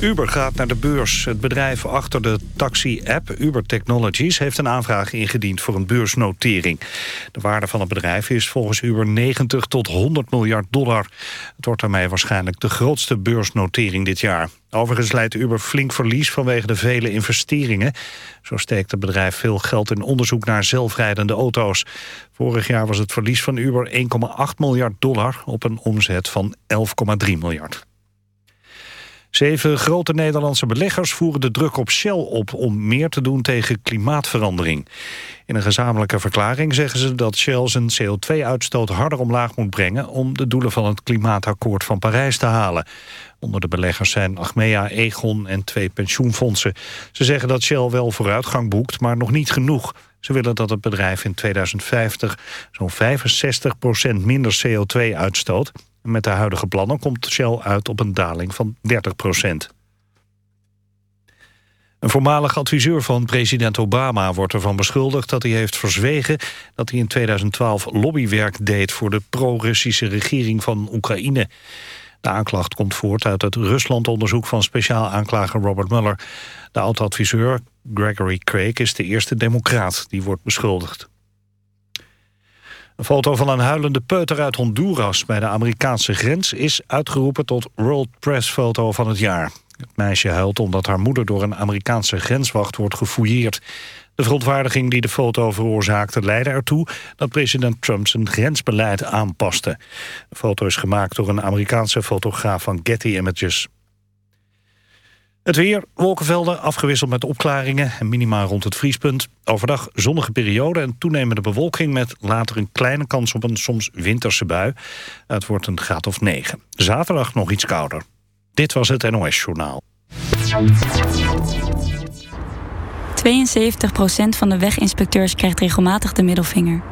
Uber gaat naar de beurs. Het bedrijf achter de taxi-app Uber Technologies... heeft een aanvraag ingediend voor een beursnotering. De waarde van het bedrijf is volgens Uber 90 tot 100 miljard dollar. Het wordt daarmee waarschijnlijk de grootste beursnotering dit jaar. Overigens leidt Uber flink verlies vanwege de vele investeringen. Zo steekt het bedrijf veel geld in onderzoek naar zelfrijdende auto's. Vorig jaar was het verlies van Uber 1,8 miljard dollar... op een omzet van 11,3 miljard. Zeven grote Nederlandse beleggers voeren de druk op Shell op... om meer te doen tegen klimaatverandering. In een gezamenlijke verklaring zeggen ze dat Shell zijn CO2-uitstoot harder omlaag moet brengen... om de doelen van het klimaatakkoord van Parijs te halen. Onder de beleggers zijn Achmea, Egon en twee pensioenfondsen. Ze zeggen dat Shell wel vooruitgang boekt, maar nog niet genoeg. Ze willen dat het bedrijf in 2050 zo'n 65% minder CO2 uitstoot... Met de huidige plannen komt Shell uit op een daling van 30 procent. Een voormalig adviseur van president Obama wordt ervan beschuldigd dat hij heeft verzwegen dat hij in 2012 lobbywerk deed voor de pro-Russische regering van Oekraïne. De aanklacht komt voort uit het Ruslandonderzoek van speciaal aanklager Robert Mueller. De oud-adviseur Gregory Craig is de eerste democraat die wordt beschuldigd. Een foto van een huilende peuter uit Honduras bij de Amerikaanse grens is uitgeroepen tot World Press Foto van het jaar. Het meisje huilt omdat haar moeder door een Amerikaanse grenswacht wordt gefouilleerd. De verontwaardiging die de foto veroorzaakte leidde ertoe dat president Trump zijn grensbeleid aanpaste. De foto is gemaakt door een Amerikaanse fotograaf van Getty Images. Het weer, wolkenvelden, afgewisseld met opklaringen en minimaal rond het vriespunt. Overdag zonnige periode en toenemende bewolking... met later een kleine kans op een soms winterse bui. Het wordt een graad of 9. Zaterdag nog iets kouder. Dit was het NOS Journaal. 72% van de weginspecteurs krijgt regelmatig de middelvinger.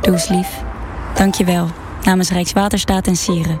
Doe eens lief. Dank je wel. Namens Rijkswaterstaat en Sieren.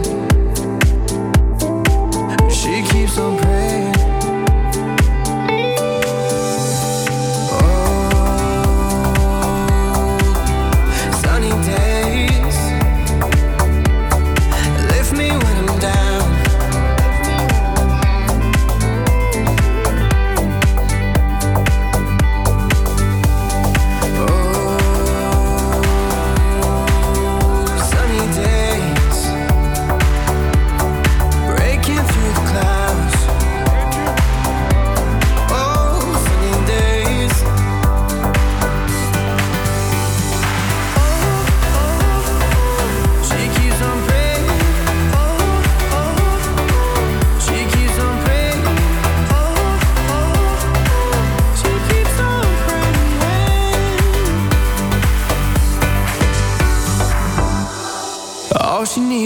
On praying.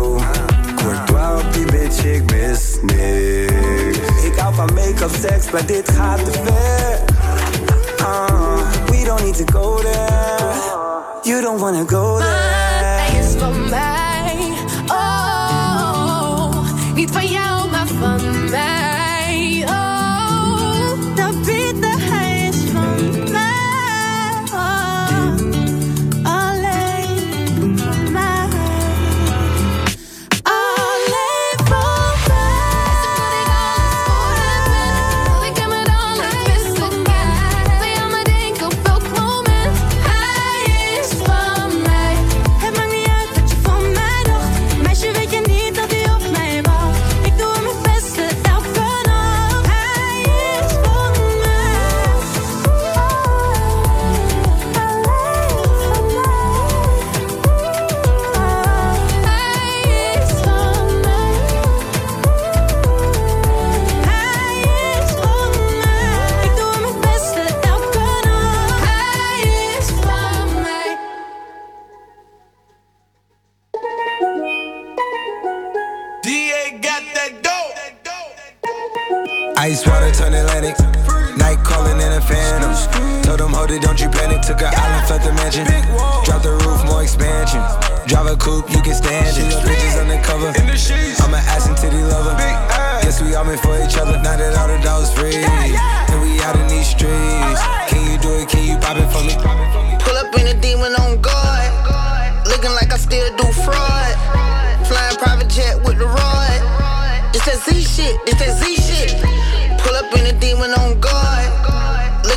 Doe. Courtois op die bitch, ik mis niks. Ik hou van make-up, seks, maar dit gaat te ver. Uh, we don't need to go there. You don't wanna go there. Maar hij is van mij.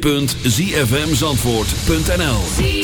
www.zfmzandvoort.nl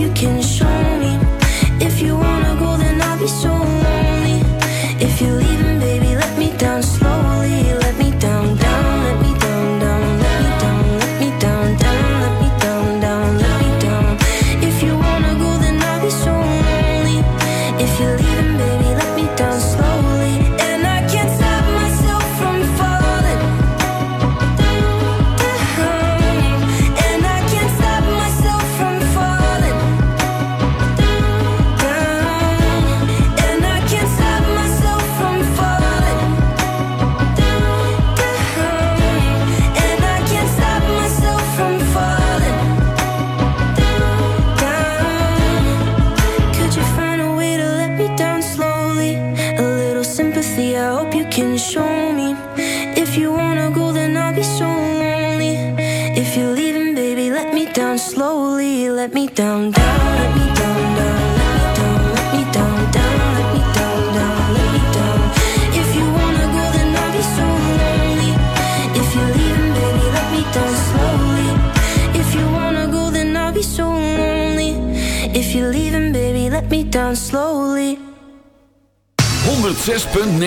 you can show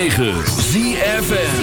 106.9 ZFN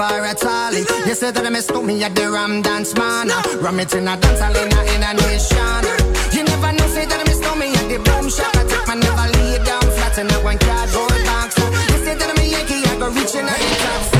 far at all. You said that I missed me at the Ram Dance Man. Ram it in a dance hall in a, in a nation. You never know, say that I missed me at the Boom Shop. I take my never lay down flat in a one cardboard box. You said that I'm a Yankee, I go reaching out the top.